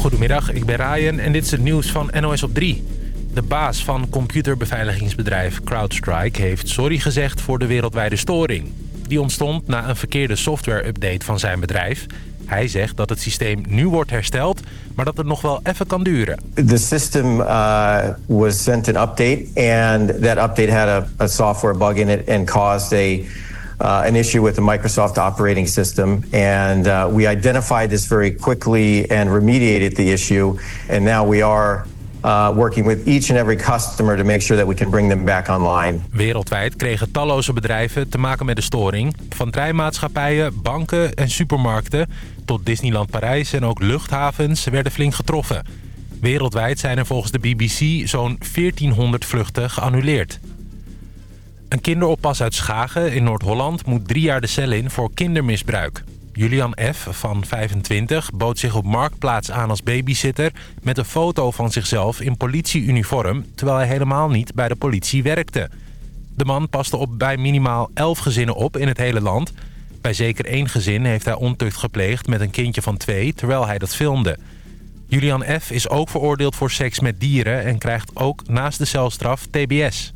Goedemiddag, ik ben Ryan en dit is het nieuws van NOS op 3. De baas van computerbeveiligingsbedrijf CrowdStrike heeft sorry gezegd voor de wereldwijde storing. Die ontstond na een verkeerde software-update van zijn bedrijf. Hij zegt dat het systeem nu wordt hersteld, maar dat het nog wel even kan duren. The system uh, was sent an update and that update had a, a software bug in it and caused a uh, an issue with the Microsoft operating system. And uh, we identified this very quickly and remediated the issue. And now we are uh, working with each and every customer to make sure that we can bring them back online. Wereldwijd kregen talloze bedrijven te maken met de storing. Van treinmaatschappijen, banken en supermarkten tot Disneyland Parijs en ook luchthavens werden flink getroffen. Wereldwijd zijn er volgens de BBC zo'n 1400 vluchten geannuleerd. Een kinderoppas uit Schagen in Noord-Holland moet drie jaar de cel in voor kindermisbruik. Julian F. van 25 bood zich op Marktplaats aan als babysitter... met een foto van zichzelf in politieuniform... terwijl hij helemaal niet bij de politie werkte. De man paste op bij minimaal 11 gezinnen op in het hele land. Bij zeker één gezin heeft hij ontucht gepleegd met een kindje van twee... terwijl hij dat filmde. Julian F. is ook veroordeeld voor seks met dieren... en krijgt ook naast de celstraf TBS.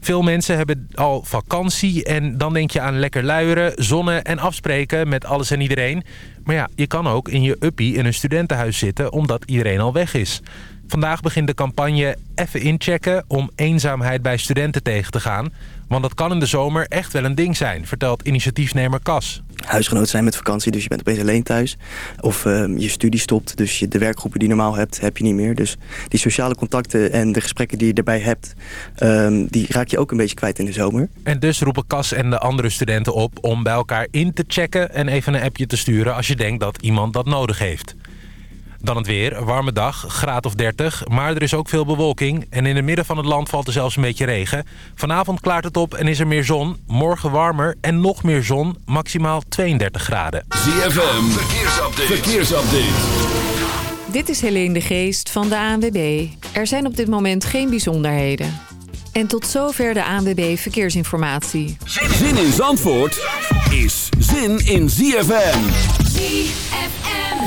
Veel mensen hebben al vakantie en dan denk je aan lekker luieren, zonnen en afspreken met alles en iedereen. Maar ja, je kan ook in je uppie in een studentenhuis zitten omdat iedereen al weg is. Vandaag begint de campagne Even inchecken om eenzaamheid bij studenten tegen te gaan. Want dat kan in de zomer echt wel een ding zijn, vertelt initiatiefnemer Cas. Huisgenoot zijn met vakantie, dus je bent opeens alleen thuis. Of uh, je studie stopt, dus je, de werkgroepen die je normaal hebt, heb je niet meer. Dus die sociale contacten en de gesprekken die je erbij hebt... Um, die raak je ook een beetje kwijt in de zomer. En dus roepen Cas en de andere studenten op om bij elkaar in te checken... en even een appje te sturen als je denkt dat iemand dat nodig heeft. Dan het weer. Warme dag, graad of 30. Maar er is ook veel bewolking. En in het midden van het land valt er zelfs een beetje regen. Vanavond klaart het op en is er meer zon. Morgen warmer en nog meer zon. Maximaal 32 graden. ZFM, verkeersupdate. verkeersupdate. Dit is Helene de Geest van de ANWB. Er zijn op dit moment geen bijzonderheden. En tot zover de ANWB Verkeersinformatie. Zin in Zandvoort is zin in ZFM. ZFM.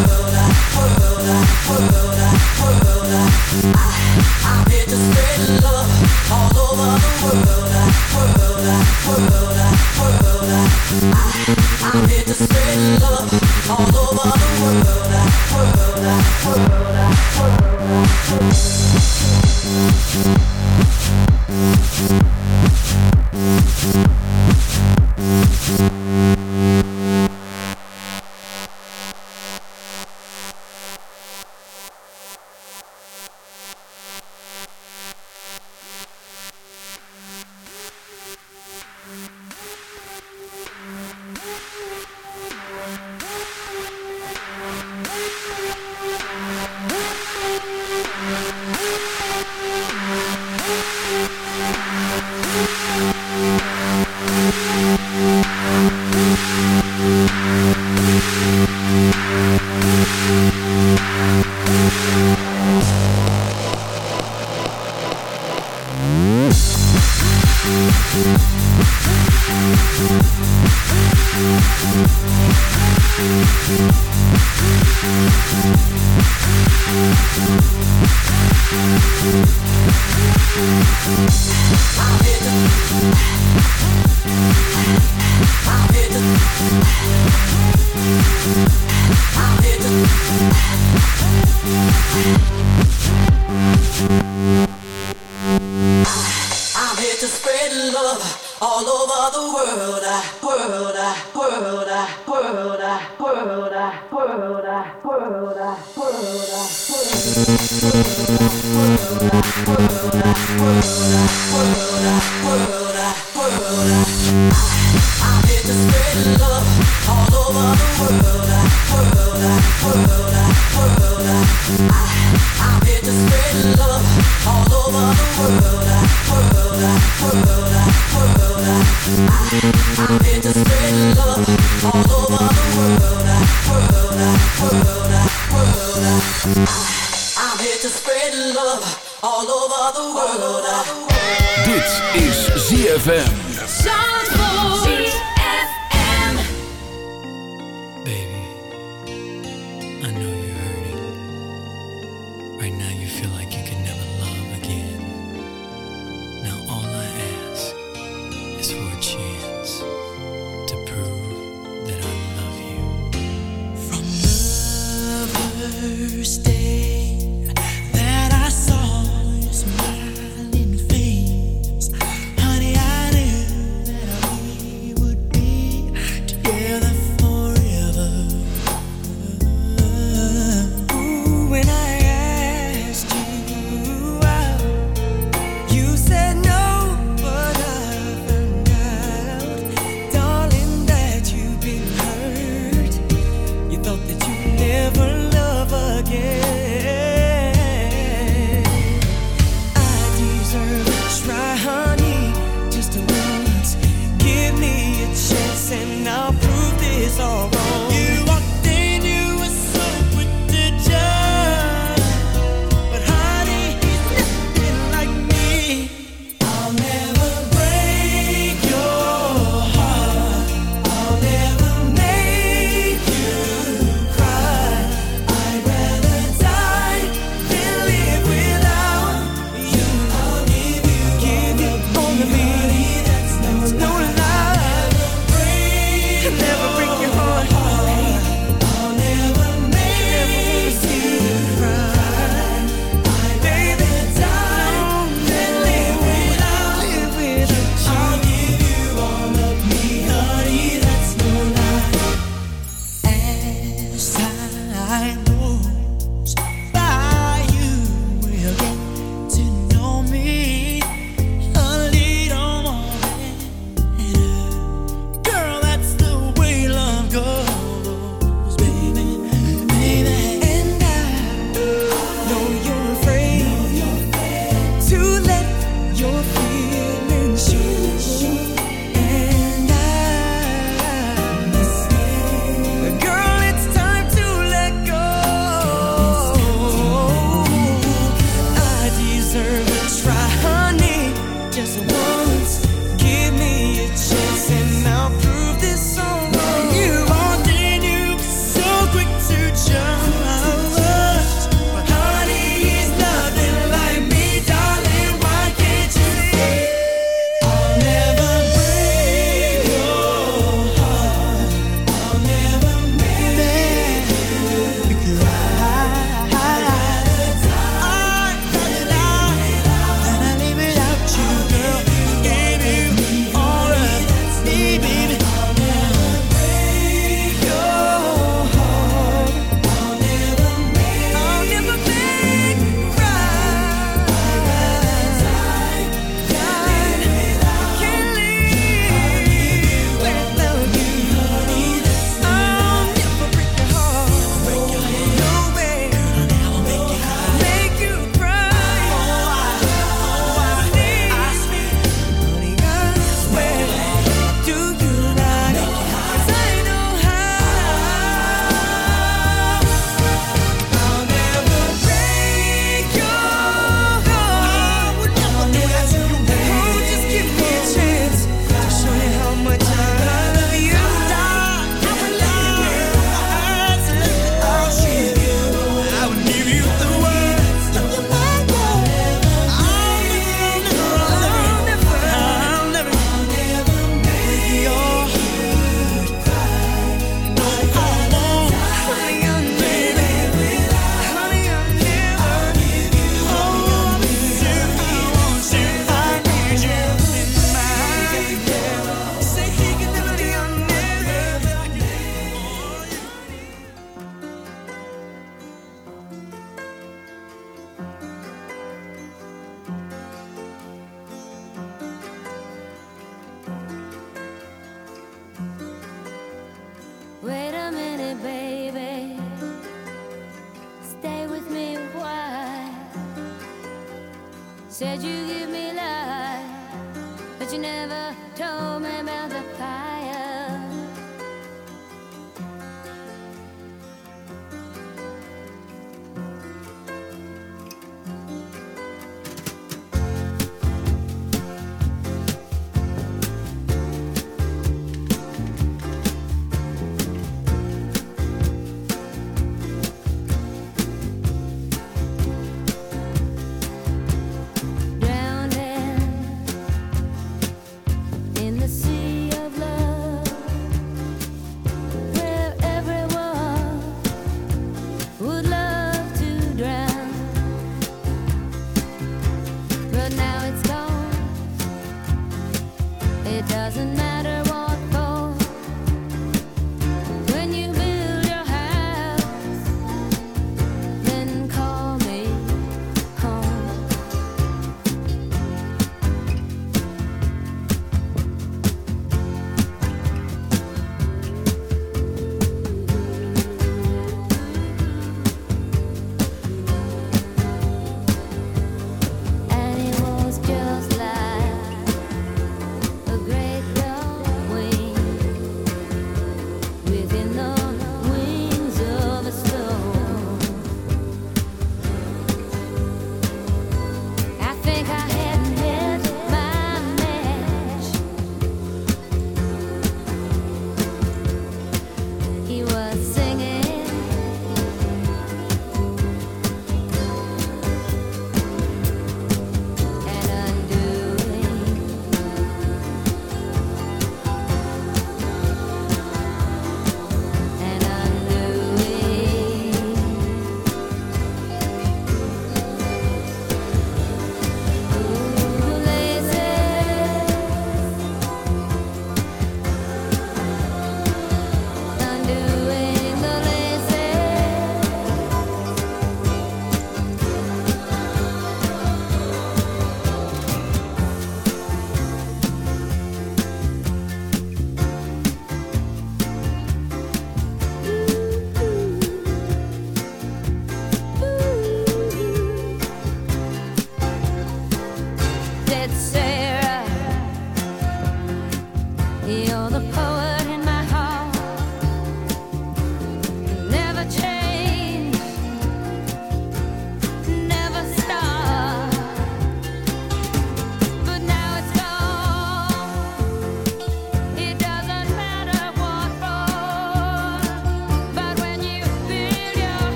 Over the world, Mother.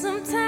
Sometimes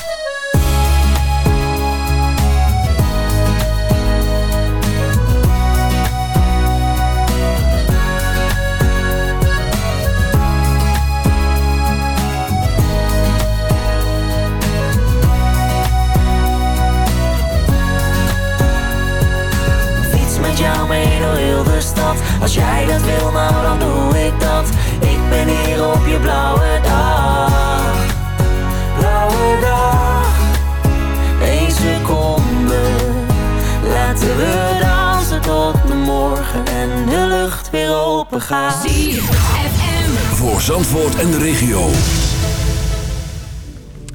Als jij dat wil, nou dan doe ik dat. Ik ben hier op je blauwe dag. Blauwe dag. Eén seconde. Laten we dansen tot de morgen En de lucht weer open gaat. Voor Zandvoort en de regio.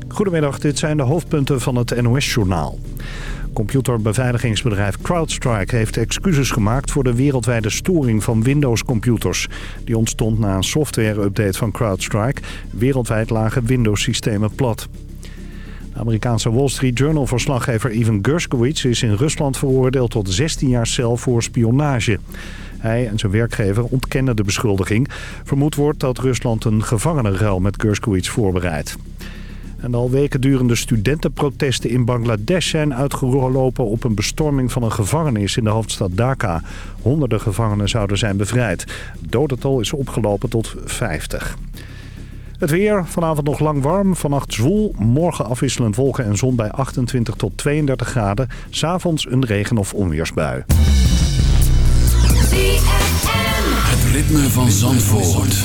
Goedemiddag, dit zijn de hoofdpunten van het NOS-journaal. Computerbeveiligingsbedrijf CrowdStrike heeft excuses gemaakt voor de wereldwijde storing van Windows-computers. Die ontstond na een software-update van CrowdStrike. Wereldwijd lagen Windows-systemen plat. Amerikaanse Wall Street Journal-verslaggever Ivan Gershkovich is in Rusland veroordeeld tot 16 jaar cel voor spionage. Hij en zijn werkgever ontkennen de beschuldiging. Vermoed wordt dat Rusland een gevangenenruil met Gershkovich voorbereidt. En al weken durende studentenprotesten in Bangladesh zijn uitgelopen op een bestorming van een gevangenis in de hoofdstad Dhaka. Honderden gevangenen zouden zijn bevrijd. Het dodental is opgelopen tot 50. Het weer, vanavond nog lang warm, vannacht zwoel, morgen afwisselend wolken en zon bij 28 tot 32 graden. S'avonds een regen- of onweersbui. Het ritme van Zandvoort.